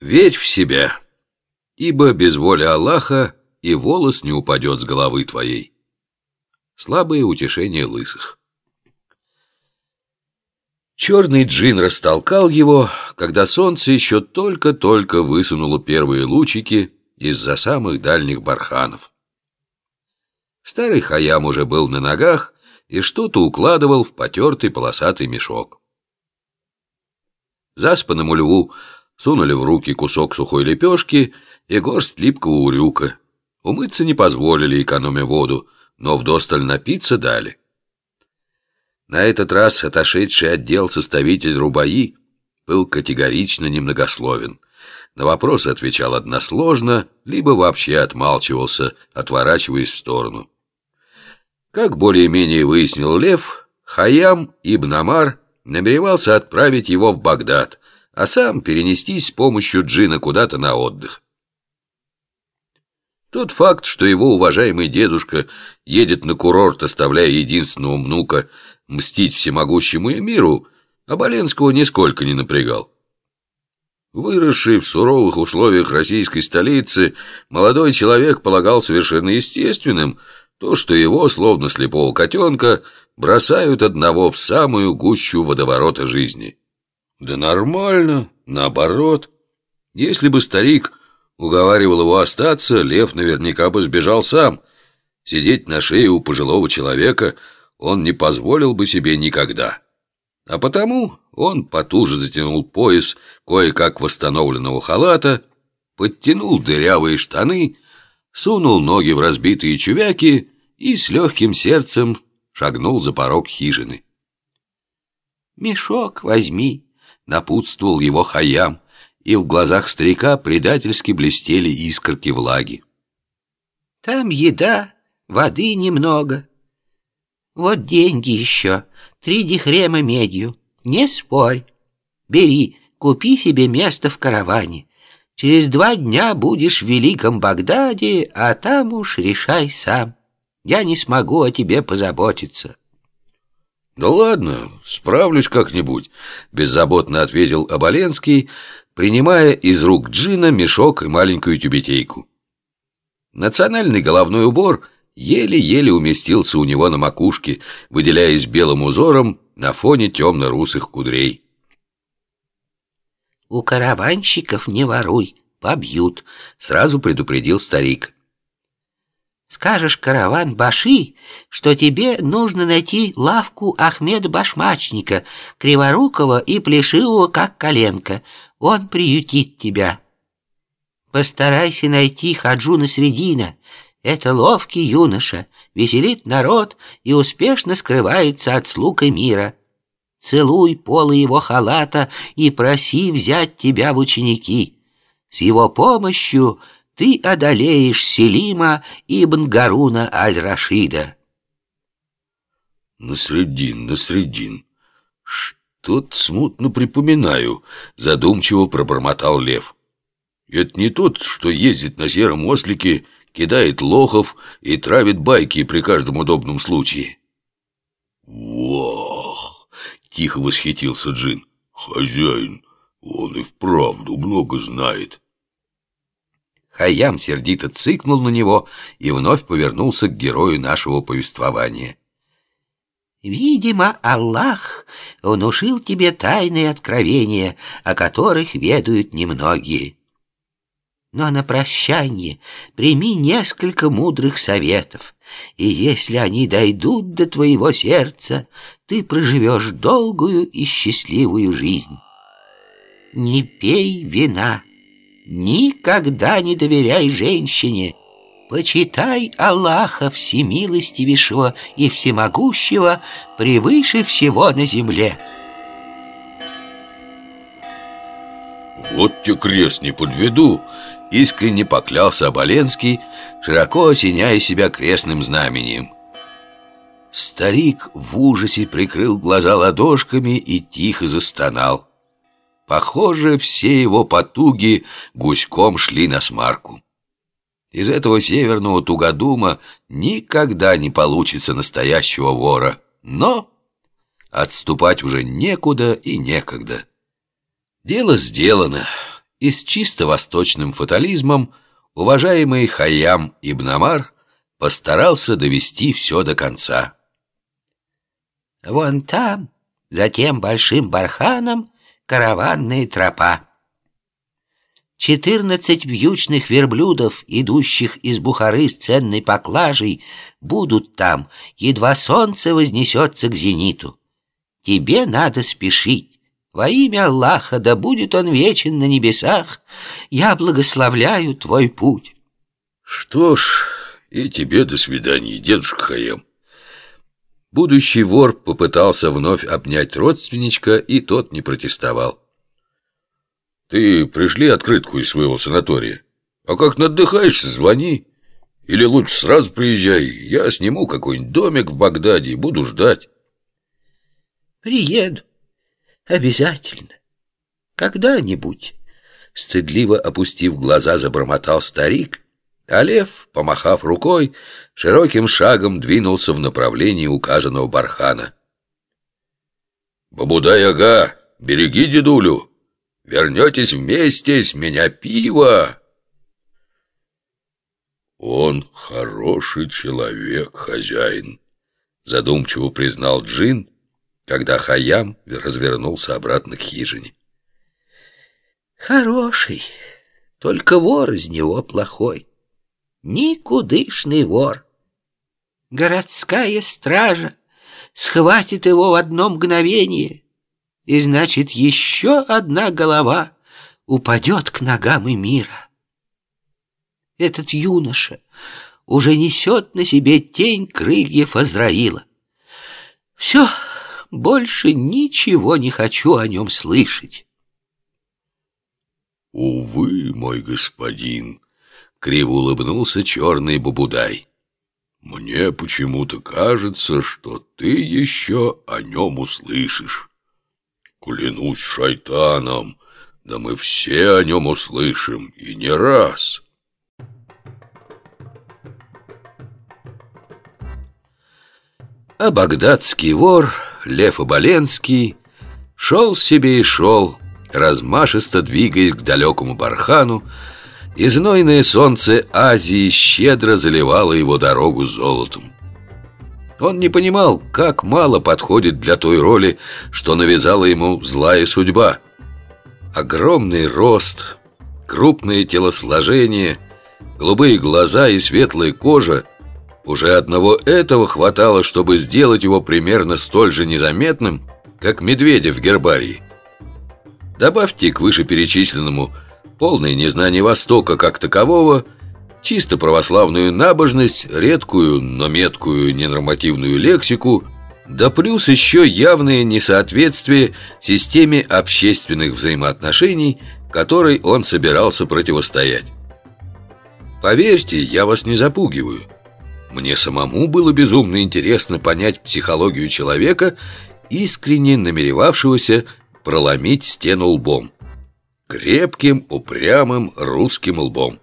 Верь в себя, ибо без воли Аллаха и волос не упадет с головы твоей. Слабое утешение лысых. Черный джин растолкал его, когда солнце еще только-только высунуло первые лучики из-за самых дальних барханов. Старый Хаям уже был на ногах и что-то укладывал в потертый полосатый мешок. Заспанному льву сунули в руки кусок сухой лепешки и горсть липкого урюка. Умыться не позволили, экономя воду, но вдосталь напиться дали. На этот раз отошедший отдел составитель Рубаи был категорично немногословен. На вопросы отвечал односложно, либо вообще отмалчивался, отворачиваясь в сторону. Как более-менее выяснил Лев, Хаям Ибн Амар намеревался отправить его в Багдад, а сам перенестись с помощью джина куда-то на отдых. Тот факт, что его уважаемый дедушка едет на курорт, оставляя единственного внука мстить всемогущему миру, Оболенского нисколько не напрягал. Выросший в суровых условиях российской столицы, молодой человек полагал совершенно естественным то, что его, словно слепого котенка, бросают одного в самую гущу водоворота жизни. Да нормально, наоборот. Если бы старик уговаривал его остаться, лев наверняка бы сбежал сам. Сидеть на шее у пожилого человека он не позволил бы себе никогда. А потому он потуже затянул пояс кое-как восстановленного халата, подтянул дырявые штаны, сунул ноги в разбитые чувяки и с легким сердцем шагнул за порог хижины. «Мешок возьми», напутствовал его Хаям, и в глазах старика предательски блестели искорки влаги. «Там еда, воды немного. Вот деньги еще, три дихрема медью, не спорь. Бери, купи себе место в караване. Через два дня будешь в Великом Багдаде, а там уж решай сам. Я не смогу о тебе позаботиться». «Да ладно, справлюсь как-нибудь», — беззаботно ответил Оболенский, принимая из рук Джина мешок и маленькую тюбетейку. Национальный головной убор еле-еле уместился у него на макушке, выделяясь белым узором на фоне темно-русых кудрей. «У караванщиков не воруй, побьют», — сразу предупредил старик. Скажешь караван Баши, что тебе нужно найти лавку Ахмеда Башмачника, криворукого и плешивого, как коленка. Он приютит тебя. Постарайся найти Хаджуна Средина. Это ловкий юноша, веселит народ и успешно скрывается от слуг и мира. Целуй полы его халата и проси взять тебя в ученики. С его помощью ты одолеешь Селима ибн Гаруна аль-Рашида. Насредин, Насредин, что-то смутно припоминаю, задумчиво пробормотал лев. Это не тот, что ездит на сером ослике, кидает лохов и травит байки при каждом удобном случае. «Вах!» — тихо восхитился Джин. «Хозяин, он и вправду много знает». Хаям сердито цыкнул на него и вновь повернулся к герою нашего повествования. «Видимо, Аллах внушил тебе тайные откровения, о которых ведают немногие. Но на прощание прими несколько мудрых советов, и если они дойдут до твоего сердца, ты проживешь долгую и счастливую жизнь. Не пей вина» Никогда не доверяй женщине. Почитай Аллаха Всемилостивейшего и Всемогущего превыше всего на земле. Вот тебе крест не подведу, искренне поклялся Оболенский, широко осеняя себя крестным знамением. Старик в ужасе прикрыл глаза ладошками и тихо застонал. Похоже, все его потуги гуськом шли на смарку. Из этого северного тугодума никогда не получится настоящего вора. Но отступать уже некуда и некогда. Дело сделано, и с чисто восточным фатализмом уважаемый Хайям Ибн Амар постарался довести все до конца. «Вон там, за тем большим барханом, караванная тропа. Четырнадцать вьючных верблюдов, идущих из Бухары с ценной поклажей, будут там, едва солнце вознесется к зениту. Тебе надо спешить. Во имя Аллаха, да будет он вечен на небесах, я благословляю твой путь. Что ж, и тебе до свидания, дедушка Хаям. Будущий вор попытался вновь обнять родственничка, и тот не протестовал. «Ты пришли открытку из своего санатория. А как отдыхаешься, звони. Или лучше сразу приезжай, я сниму какой-нибудь домик в Багдаде и буду ждать». «Приеду. Обязательно. Когда-нибудь». Стыдливо опустив глаза, забормотал старик, а лев, помахав рукой, широким шагом двинулся в направлении указанного бархана. «Бабудай-ага, береги дедулю! Вернетесь вместе, с меня пиво!» «Он хороший человек, хозяин», — задумчиво признал Джин, когда Хаям развернулся обратно к хижине. «Хороший, только вор из него плохой никудышный вор. Городская стража схватит его в одно мгновение, и значит, еще одна голова упадет к ногам мира. Этот юноша уже несет на себе тень крыльев Азраила. Все, больше ничего не хочу о нем слышать. «Увы, мой господин», Криво улыбнулся черный бубудай. «Мне почему-то кажется, что ты еще о нем услышишь. Клянусь шайтаном, да мы все о нем услышим, и не раз». А багдадский вор, Лев Оболенский, шел себе и шел, размашисто двигаясь к далекому бархану, и знойное солнце Азии щедро заливало его дорогу золотом. Он не понимал, как мало подходит для той роли, что навязала ему злая судьба. Огромный рост, крупное телосложение, голубые глаза и светлая кожа уже одного этого хватало, чтобы сделать его примерно столь же незаметным, как медведя в гербарии. Добавьте к вышеперечисленному – полное незнание Востока как такового, чисто православную набожность, редкую, но меткую ненормативную лексику, да плюс еще явное несоответствие системе общественных взаимоотношений, которой он собирался противостоять. Поверьте, я вас не запугиваю. Мне самому было безумно интересно понять психологию человека, искренне намеревавшегося проломить стену лбом крепким, упрямым русским лбом.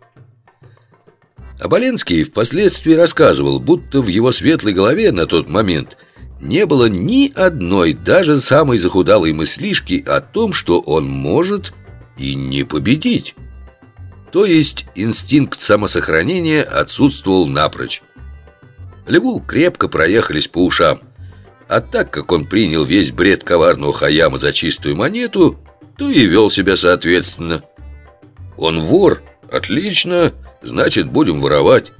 Оболенский впоследствии рассказывал, будто в его светлой голове на тот момент не было ни одной, даже самой захудалой мыслишки о том, что он может и не победить. То есть инстинкт самосохранения отсутствовал напрочь. Льву крепко проехались по ушам, а так как он принял весь бред коварного Хаяма за чистую монету – то и вел себя соответственно. Он вор? Отлично, значит, будем воровать.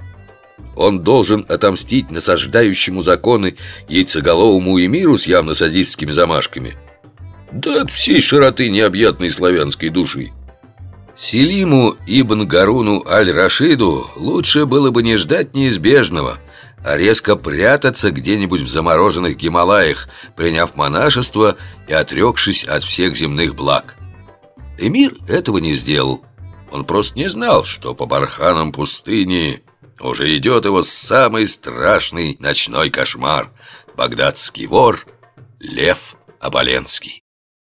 Он должен отомстить насаждающему законы яйцеголовому эмиру с явно садистскими замашками. Да от всей широты необъятной славянской души. Селиму Ибн Гаруну Аль-Рашиду лучше было бы не ждать неизбежного, а резко прятаться где-нибудь в замороженных Гималаях, приняв монашество и отрекшись от всех земных благ. Эмир этого не сделал. Он просто не знал, что по барханам пустыни уже идет его самый страшный ночной кошмар – багдадский вор Лев Оболенский.